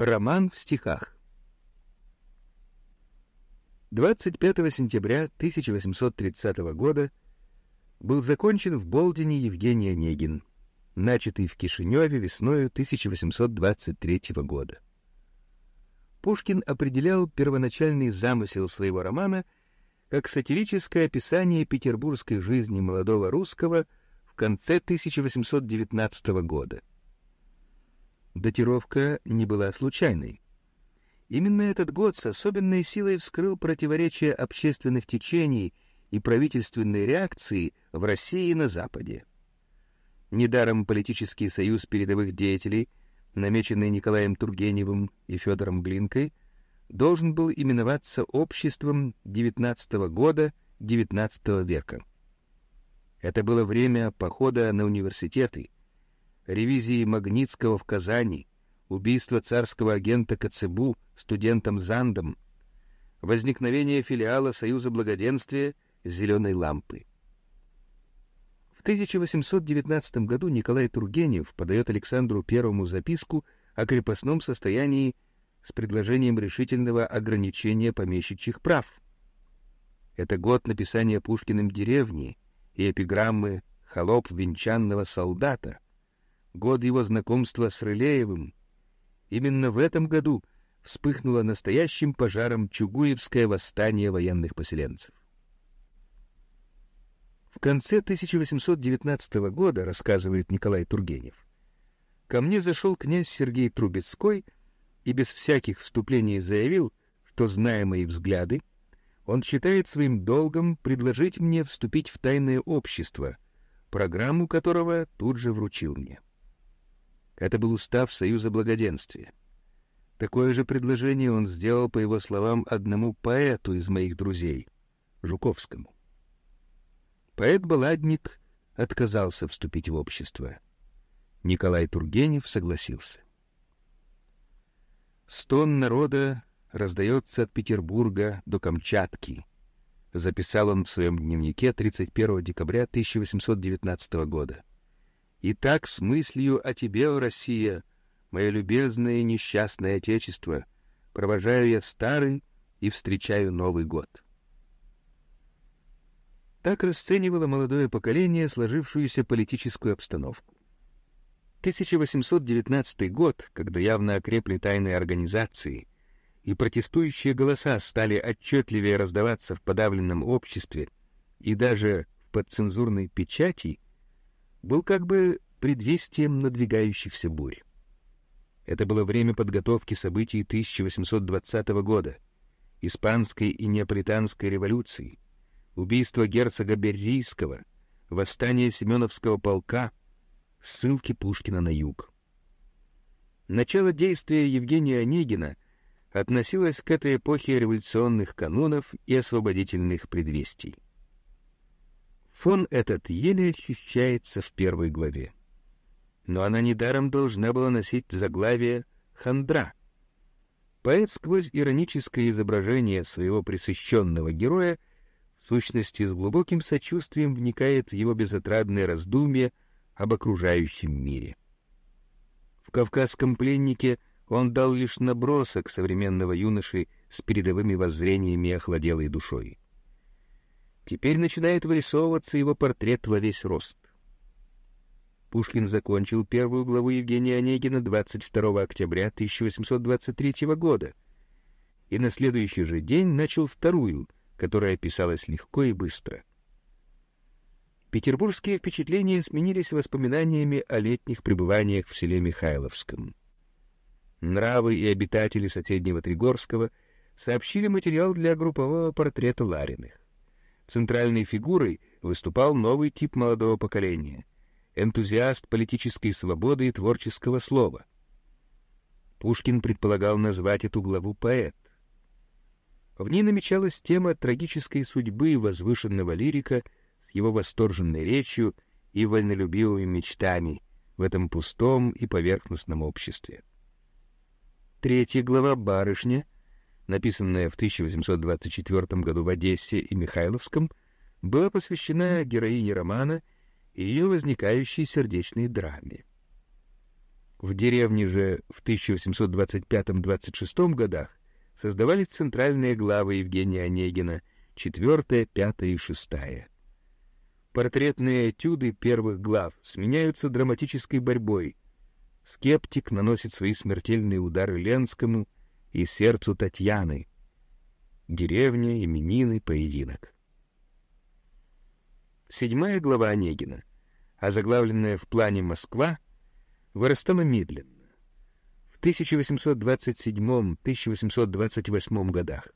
Роман в стихах 25 сентября 1830 года был закончен в Болдине Евгений Онегин, начатый в Кишиневе весною 1823 года. Пушкин определял первоначальный замысел своего романа как сатирическое описание петербургской жизни молодого русского в конце 1819 года. Датировка не была случайной. Именно этот год с особенной силой вскрыл противоречия общественных течений и правительственной реакции в России и на Западе. Недаром политический союз передовых деятелей, намеченный Николаем Тургеневым и Федором Глинкой, должен был именоваться обществом XIX года XIX века. Это было время похода на университеты, ревизии Магнитского в Казани, убийства царского агента Коцебу студентом Зандом, возникновение филиала Союза благоденствия «Зеленой лампы». В 1819 году Николай Тургенев подает Александру Первому записку о крепостном состоянии с предложением решительного ограничения помещичьих прав. Это год написания Пушкиным деревни и эпиграммы «Холоп венчанного солдата», год его знакомства с Рылеевым. Именно в этом году вспыхнуло настоящим пожаром Чугуевское восстание военных поселенцев. В конце 1819 года, рассказывает Николай Тургенев, ко мне зашел князь Сергей Трубецкой и без всяких вступлений заявил, что, зная мои взгляды, он считает своим долгом предложить мне вступить в тайное общество, программу которого тут же вручил мне. Это был устав Союза Благоденствия. Такое же предложение он сделал, по его словам, одному поэту из моих друзей, Жуковскому. Поэт-балладник отказался вступить в общество. Николай Тургенев согласился. «Стон народа раздается от Петербурга до Камчатки», записал он в своем дневнике 31 декабря 1819 года. «И так с мыслью о тебе, о Россия, мое любезное и несчастное Отечество, провожаю я старый и встречаю Новый год». Так расценивало молодое поколение сложившуюся политическую обстановку. 1819 год, когда явно окрепли тайные организации, и протестующие голоса стали отчетливее раздаваться в подавленном обществе и даже в подцензурной печати, был как бы предвестием надвигающихся бурь. Это было время подготовки событий 1820 года, испанской и неаполитанской революции, убийство герцога Беррийского, восстание Семеновского полка, ссылки Пушкина на юг. Начало действия Евгения Онегина относилось к этой эпохе революционных канонов и освободительных предвестий. Фон этот еле ощущается в первой главе. Но она недаром должна была носить заглавие «Хандра». Поэт сквозь ироническое изображение своего присыщенного героя — сущности, с глубоким сочувствием вникает в его безотрадное раздумье об окружающем мире. В «Кавказском пленнике» он дал лишь набросок современного юноши с передовыми воззрениями и охладелой душой. Теперь начинает вырисовываться его портрет во весь рост. Пушкин закончил первую главу Евгения Онегина 22 октября 1823 года и на следующий же день начал вторую — которая писалась легко и быстро. Петербургские впечатления сменились воспоминаниями о летних пребываниях в селе Михайловском. Нравы и обитатели соседнего Тригорского сообщили материал для группового портрета Лариных. Центральной фигурой выступал новый тип молодого поколения — энтузиаст политической свободы и творческого слова. Пушкин предполагал назвать эту главу «Поэт». В ней намечалась тема трагической судьбы возвышенного лирика с его восторженной речью и вольнолюбивыми мечтами в этом пустом и поверхностном обществе. Третья глава «Барышня», написанная в 1824 году в Одессе и Михайловском, была посвящена героине романа и ее возникающей сердечной драме. В деревне же в 1825-26 годах создавались центральные главы Евгения Онегина, четвертая, пятая и шестая. Портретные этюды первых глав сменяются драматической борьбой. Скептик наносит свои смертельные удары Ленскому и сердцу Татьяны. Деревня, именины, поединок. Седьмая глава Онегина, озаглавленная в плане «Москва», вырастала медленно. В 1827-1828 годах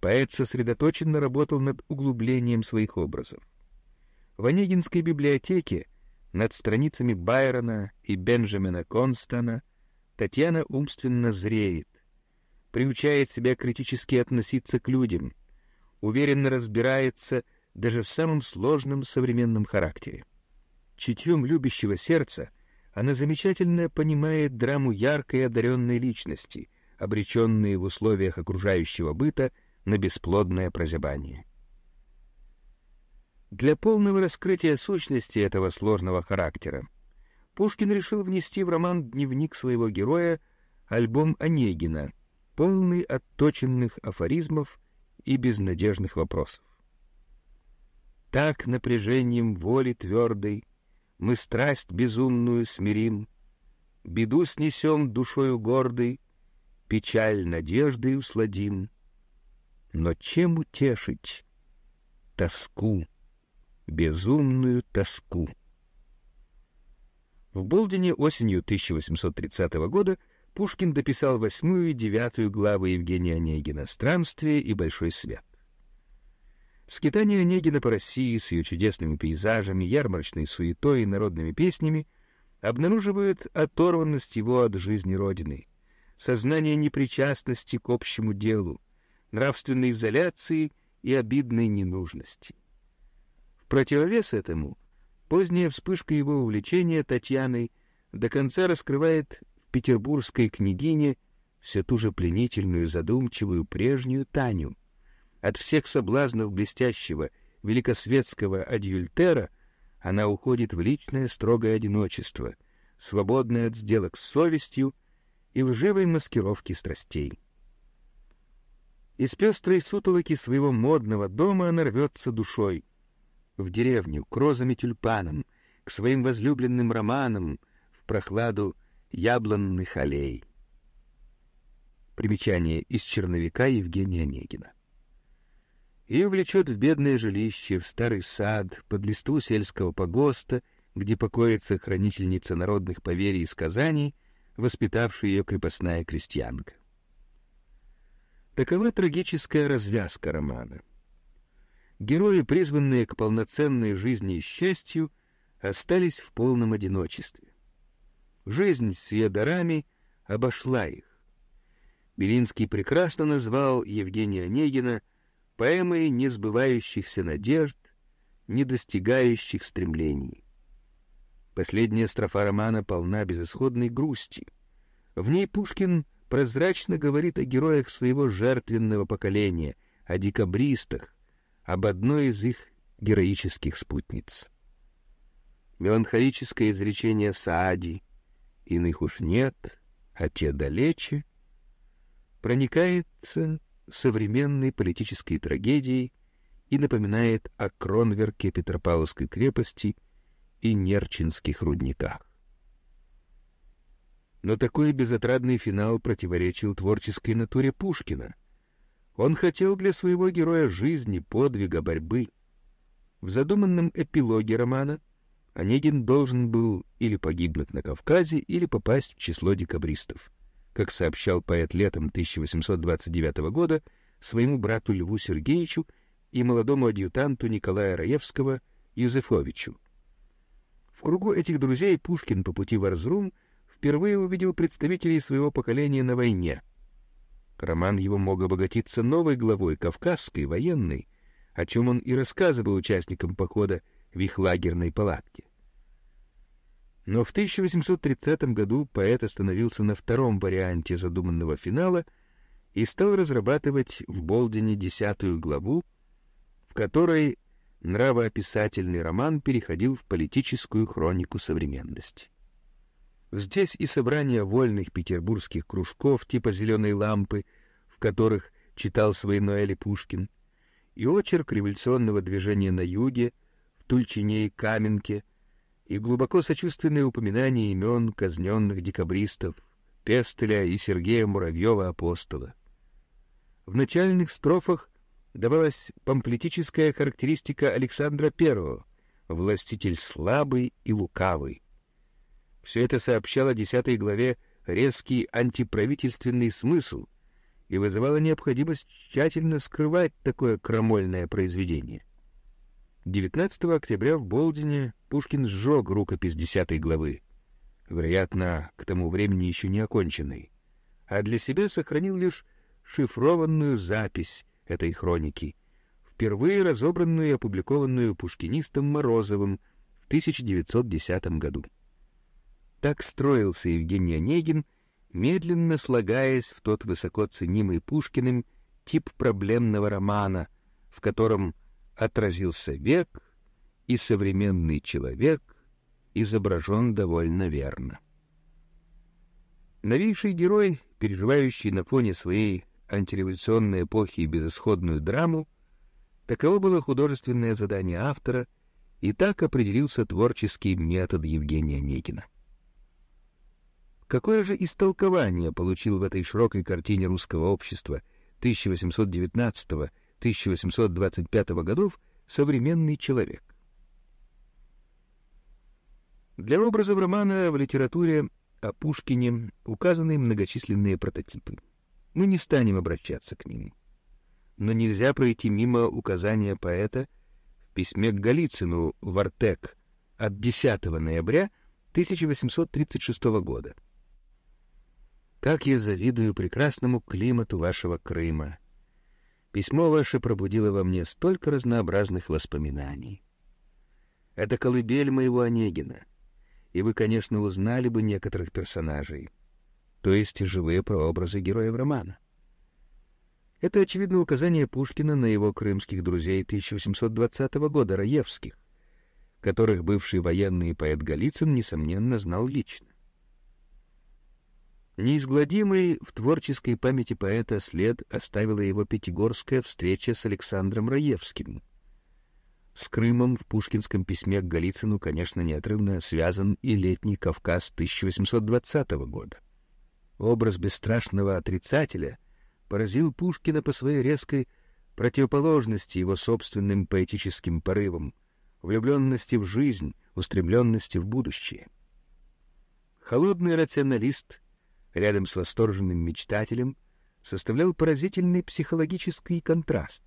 поэт сосредоточенно работал над углублением своих образов. В Онегинской библиотеке над страницами Байрона и Бенджамина Констана Татьяна умственно зреет, приучает себя критически относиться к людям, уверенно разбирается даже в самом сложном современном характере. Чутьем любящего сердца она замечательно понимает драму яркой одаренной личности, обреченной в условиях окружающего быта на бесплодное прозябание. Для полного раскрытия сущности этого сложного характера Пушкин решил внести в роман «Дневник своего героя» альбом Онегина, полный отточенных афоризмов и безнадежных вопросов. Так напряжением воли твердой мы страсть безумную смирим, беду снесем душою гордой, печаль надеждой усладим. Но чем утешить тоску, безумную тоску? В Болдине осенью 1830 года Пушкин дописал восьмую и девятую главы Евгения Онегина «Странствие и большой свет». Скитание Онегина по России с ее чудесными пейзажами, ярмарочной суетой и народными песнями обнаруживают оторванность его от жизни Родины, сознание непричастности к общему делу, нравственной изоляции и обидной ненужности. В противовес этому поздняя вспышка его увлечения Татьяной до конца раскрывает петербургской княгине все ту же пленительную, задумчивую прежнюю Таню — от всех соблазнов блестящего великосветского адюльтера она уходит в личное строгое одиночество, свободное от сделок с совестью и в живой маскировке страстей. Из пестрой сутолоки своего модного дома она рвется душой в деревню, к розам и тюльпанам, к своим возлюбленным романам, в прохладу яблонных аллей. Примечание из черновика Евгения Онегина и влечет в бедное жилище, в старый сад, под листву сельского погоста, где покоится хранительница народных поверий и сказаний, воспитавшая ее крепостная крестьянка. Такова трагическая развязка романа. Герои, призванные к полноценной жизни и счастью, остались в полном одиночестве. Жизнь с ее дарами обошла их. Белинский прекрасно назвал Евгения Онегина — поэмой несбывающихся надежд, не достигающих стремлений. Последняя строфа романа полна безысходной грусти. В ней Пушкин прозрачно говорит о героях своего жертвенного поколения, о декабристах, об одной из их героических спутниц. Меланхолическое изречение Саади «Иных уж нет, а те далече» проникается современной политической трагедией и напоминает о Кронверке Петропавловской крепости и Нерчинских рудниках. Но такой безотрадный финал противоречил творческой натуре Пушкина. Он хотел для своего героя жизни, подвига, борьбы. В задуманном эпилоге романа Онегин должен был или погибнуть на Кавказе, или попасть в число декабристов как сообщал поэт летом 1829 года своему брату Льву Сергеевичу и молодому адъютанту Николая Раевского Юзефовичу. В кругу этих друзей Пушкин по пути в Арзрум впервые увидел представителей своего поколения на войне. Роман его мог обогатиться новой главой, кавказской, военной, о чем он и рассказывал участникам похода в их лагерной палатке. Но в 1830 году поэт остановился на втором варианте задуманного финала и стал разрабатывать в Болдине десятую главу, в которой нравоописательный роман переходил в политическую хронику современности. Здесь и собрание вольных петербургских кружков типа «Зеленой лампы», в которых читал свои Ноэли Пушкин, и очерк революционного движения на юге, в Тульчине и Каменке, и глубоко сочувственные упоминания имен казненных декабристов Пестеля и Сергея Муравьева-апостола. В начальных строфах давалась памфлетическая характеристика Александра I, властитель слабый и лукавый. Все это сообщало десятой главе резкий антиправительственный смысл и вызывало необходимость тщательно скрывать такое крамольное произведение. 19 октября в Болдине Пушкин сжег рукопись десятой главы, вероятно, к тому времени еще не оконченной, а для себя сохранил лишь шифрованную запись этой хроники, впервые разобранную и опубликованную пушкинистом Морозовым в 1910 году. Так строился Евгений Онегин, медленно слагаясь в тот высоко ценимый Пушкиным тип проблемного романа, в котором отразился век, и современный человек изображен довольно верно. Новейший герой, переживающий на фоне своей антиреволюционной эпохи безысходную драму, таково было художественное задание автора, и так определился творческий метод Евгения Онегина. Какое же истолкование получил в этой широкой картине русского общества 1819-1825 годов современный человек? Для образов романа в литературе о Пушкине указаны многочисленные прототипы. Мы не станем обращаться к ним. Но нельзя пройти мимо указания поэта в письме к Голицыну в Артек от 10 ноября 1836 года. Как я завидую прекрасному климату вашего Крыма! Письмо ваше пробудило во мне столько разнообразных воспоминаний. Это колыбель моего Онегина, и вы, конечно, узнали бы некоторых персонажей, то есть живые прообразы героев романа. Это, очевидно, указание Пушкина на его крымских друзей 1820 года, Раевских, которых бывший военный поэт Голицын, несомненно, знал лично. Неизгладимый в творческой памяти поэта след оставила его пятигорская встреча с Александром Раевским. С Крымом в пушкинском письме к Голицыну, конечно, неотрывно связан и летний Кавказ 1820 года. Образ бесстрашного отрицателя поразил Пушкина по своей резкой противоположности его собственным поэтическим порывам, влюбленности в жизнь, устремленности в будущее. Холодный рационалист — рядом с восторженным мечтателем, составлял поразительный психологический контраст,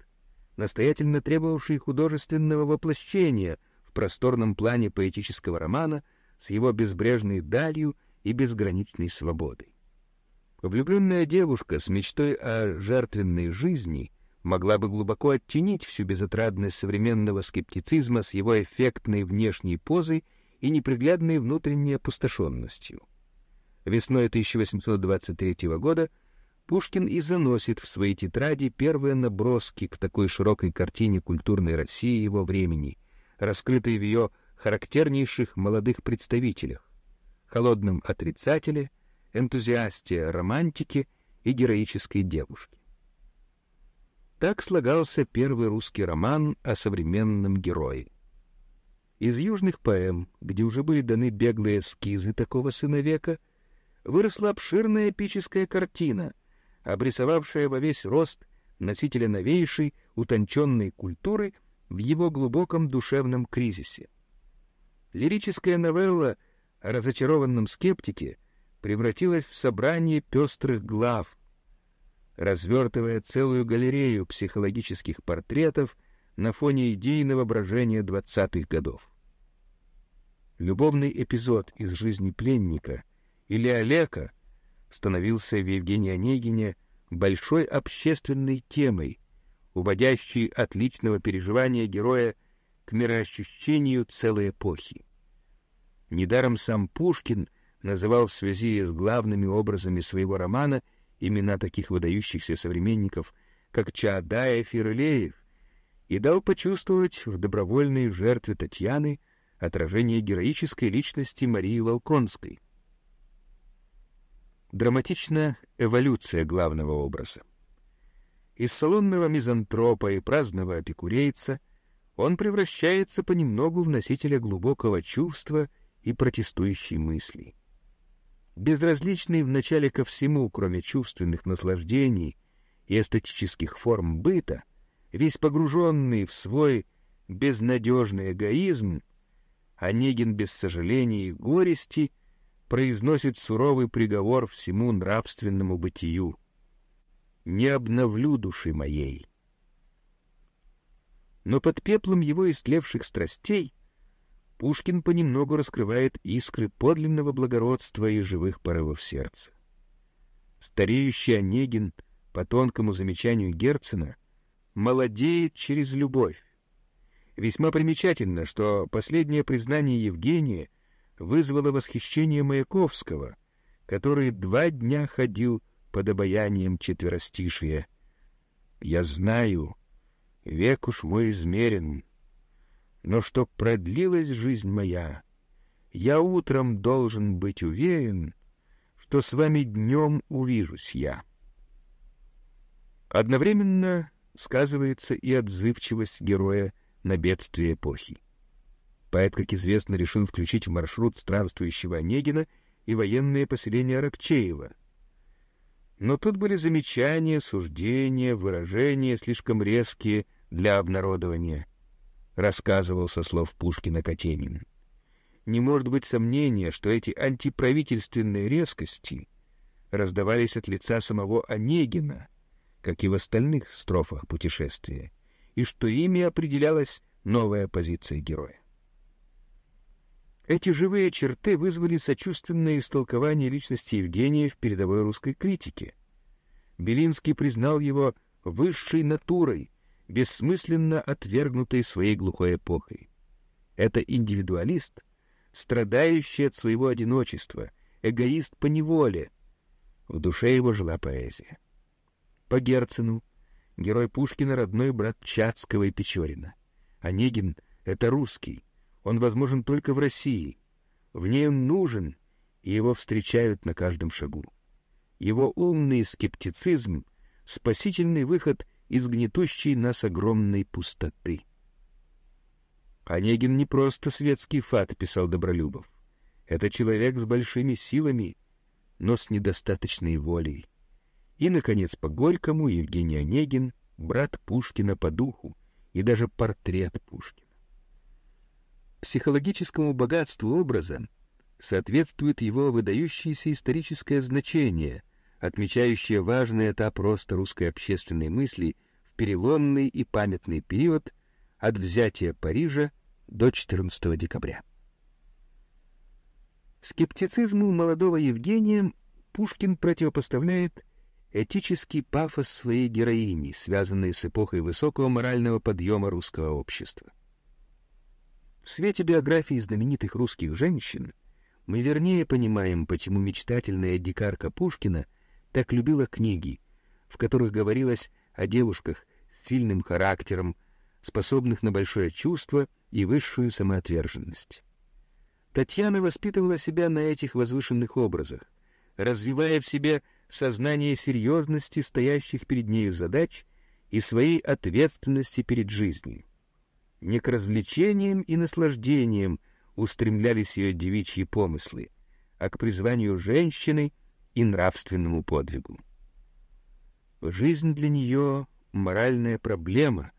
настоятельно требовавший художественного воплощения в просторном плане поэтического романа с его безбрежной далью и безграничной свободой. Влюбленная девушка с мечтой о жертвенной жизни могла бы глубоко оттенить всю безотрадность современного скептицизма с его эффектной внешней позой и неприглядной внутренней опустошенностью. Весной 1823 года Пушкин и заносит в свои тетради первые наброски к такой широкой картине культурной России его времени, раскрытой в ее характернейших молодых представителях — холодном отрицателе, энтузиасте романтике и героической девушке. Так слагался первый русский роман о современном герое. Из южных поэм, где уже были даны беглые эскизы такого сына века — выросла обширная эпическая картина, обрисовавшая во весь рост носителя новейшей, утонченной культуры в его глубоком душевном кризисе. Лирическая новелла о разочарованном скептике превратилась в собрание пестрых глав, развертывая целую галерею психологических портретов на фоне идейного брожения двадцатых годов. Любовный эпизод из жизни пленника — или Олега становился в Евгении Онегине большой общественной темой, уводящей от личного переживания героя к мироощущению целой эпохи. Недаром сам Пушкин называл в связи с главными образами своего романа имена таких выдающихся современников, как Чаадаев и Рылеев, и дал почувствовать в добровольной жертве Татьяны отражение героической личности Марии Волконской — драматична эволюция главного образа. Из салонного мизантропа и праздного эпикурейца он превращается понемногу в носителя глубокого чувства и протестующей мысли. Безразличный вначале ко всему, кроме чувственных наслаждений и эстетических форм быта, весь погруженный в свой безнадежный эгоизм, Онегин без сожаления и горести произносит суровый приговор всему нравственному бытию. «Не обновлю души моей». Но под пеплом его истлевших страстей Пушкин понемногу раскрывает искры подлинного благородства и живых порывов сердца. Стареющий Онегин, по тонкому замечанию Герцена, молодеет через любовь. Весьма примечательно, что последнее признание Евгения вызвало восхищение Маяковского, который два дня ходил под обаянием четверостишия. «Я знаю, век уж мой измерен, но чтоб продлилась жизнь моя, я утром должен быть уверен, что с вами днем увижусь я». Одновременно сказывается и отзывчивость героя на бедствие эпохи. Поэт, как известно, решил включить в маршрут странствующего Онегина и военное поселение Аракчеева. Но тут были замечания, суждения, выражения, слишком резкие для обнародования, рассказывал со слов Пушкина Катенин. Не может быть сомнения, что эти антиправительственные резкости раздавались от лица самого Онегина, как и в остальных строфах путешествия и что ими определялась новая позиция героя. Эти живые черты вызвали сочувственное истолкование личности Евгения в передовой русской критике. Белинский признал его высшей натурой, бессмысленно отвергнутой своей глухой эпохой. Это индивидуалист, страдающий от своего одиночества, эгоист по неволе. В душе его жила поэзия. По Герцену Герой Пушкина — родной брат Чацкого и Печорина. Онегин — это русский. Он возможен только в России. В ней он нужен, и его встречают на каждом шагу. Его умный скептицизм — спасительный выход из гнетущей нас огромной пустоты. Онегин не просто светский фат, писал Добролюбов. Это человек с большими силами, но с недостаточной волей. И, наконец, по Горькому Евгений Онегин, брат Пушкина по духу и даже портрет Пушкина. Психологическому богатству образа соответствует его выдающееся историческое значение, отмечающее важный этап роста русской общественной мысли в переломный и памятный период от взятия Парижа до 14 декабря. Скептицизму молодого Евгения Пушкин противопоставляет этический пафос своей героини, связанный с эпохой высокого морального подъема русского общества. В свете биографии знаменитых русских женщин мы вернее понимаем, почему мечтательная дикарка Пушкина так любила книги, в которых говорилось о девушках с сильным характером, способных на большое чувство и высшую самоотверженность. Татьяна воспитывала себя на этих возвышенных образах, развивая в себе сознание серьезности стоящих перед нею задач и своей ответственности перед жизнью. Не к развлечениям и наслаждениям устремлялись ее девичьи помыслы, а к призванию женщины и нравственному подвигу. Жизнь для нее — моральная проблема,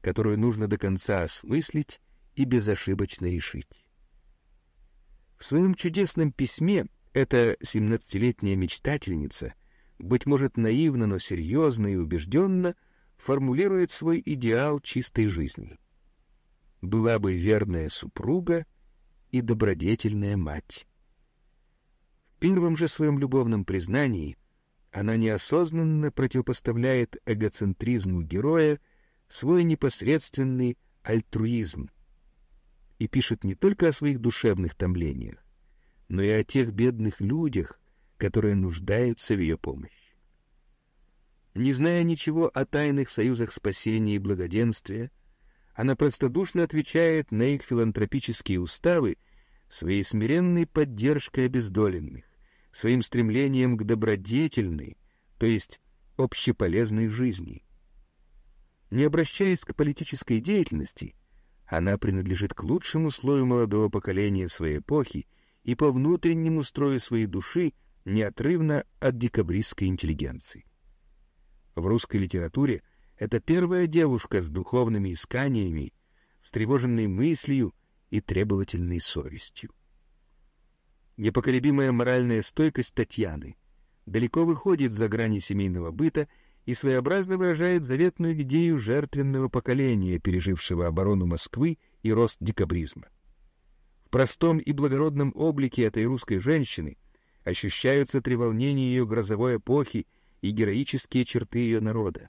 которую нужно до конца осмыслить и безошибочно решить. В своем чудесном письме эта семнадцатилетняя мечтательница, быть может наивно, но серьезно и убежденно, формулирует свой идеал чистой жизни. Была бы верная супруга и добродетельная мать. В первом же своем любовном признании она неосознанно противопоставляет эгоцентризму героя свой непосредственный альтруизм и пишет не только о своих душевных томлениях, но и о тех бедных людях, которые нуждаются в ее помощи. Не зная ничего о тайных союзах спасения и благоденствия, она простодушно отвечает на их филантропические уставы своей смиренной поддержкой обездоленных, своим стремлением к добродетельной, то есть общеполезной жизни. Не обращаясь к политической деятельности, она принадлежит к лучшему слою молодого поколения своей эпохи и по внутреннему строю своей души неотрывно от декабристской интеллигенции. В русской литературе это первая девушка с духовными исканиями, встревоженной мыслью и требовательной совестью. Непоколебимая моральная стойкость Татьяны далеко выходит за грани семейного быта и своеобразно выражает заветную идею жертвенного поколения, пережившего оборону Москвы и рост декабризма. В простом и благородном облике этой русской женщины ощущаются треволнения ее грозовой эпохи и героические черты ее народа.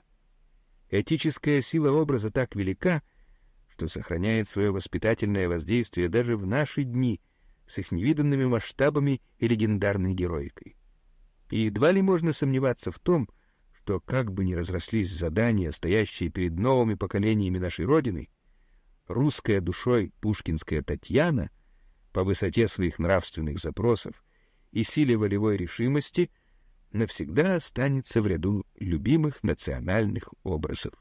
Этическая сила образа так велика, что сохраняет свое воспитательное воздействие даже в наши дни с их невиданными масштабами и легендарной героикой. И едва ли можно сомневаться в том, что как бы ни разрослись задания, стоящие перед новыми поколениями нашей Родины, русская душой пушкинская Татьяна по высоте своих нравственных запросов и силе волевой решимости навсегда останется в ряду любимых национальных образов.